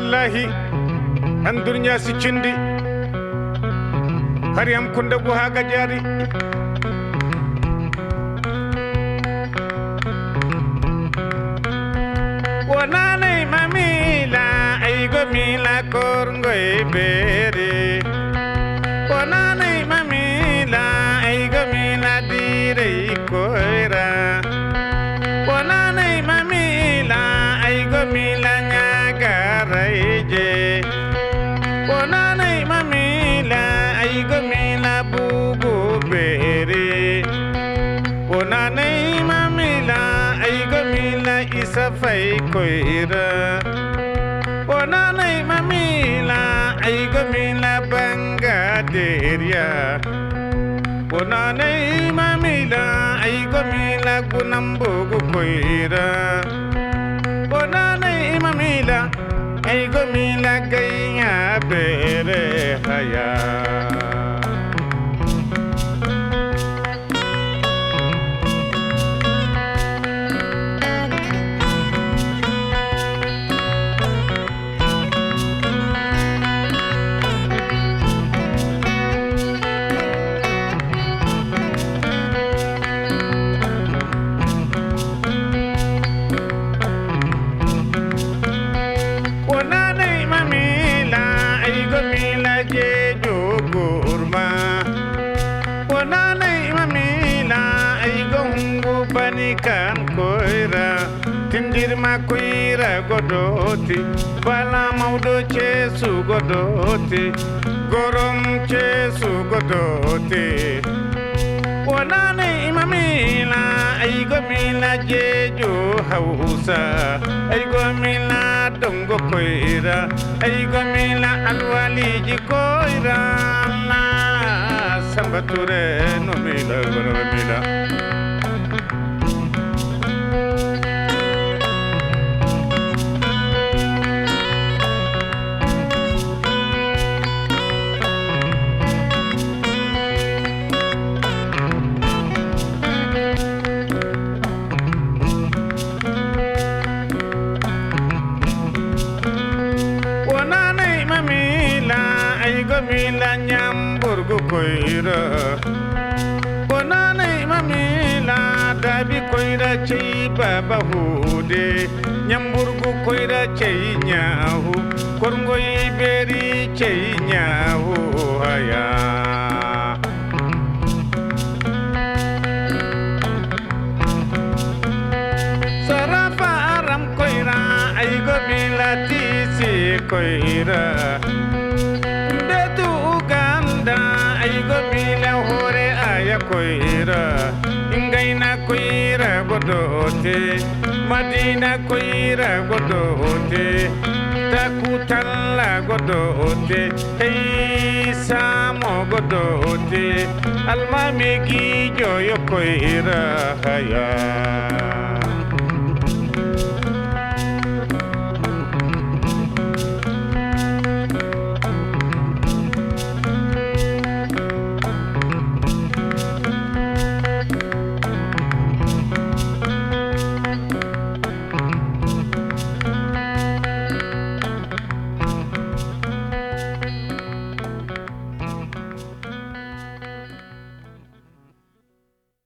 wallahi an durnya si cindi har yam kunda gu haga jari wonanai mamila ay gomila korngoy wonanai mamila ay gomila isa fay koyra wonanai mamila ay gomila banga derya wonanai mamila ay gomila gunambugu koyra wonanai mamila ay gomila gaya bere haya gongu bani kan koyra tindirma koyra godoti bala mawdo ceesu godoti gorom ceesu godoti. Wonanai mamila ay gomila jejo hausa ay gomila dongo koyra ay gomila alwaliji koyra na sambature no mila gono mila mamila nyamburgu koyra bonane mamila dabi koyra chei baba hude nyamburgu koyra chei nyahu korngoi beri chei nyahu haya. Koira aigo milati si koira hore aya koyra ingayna koyra godote madina koyra godote takutalla godote hey samo godote almami gijoyo koyra haya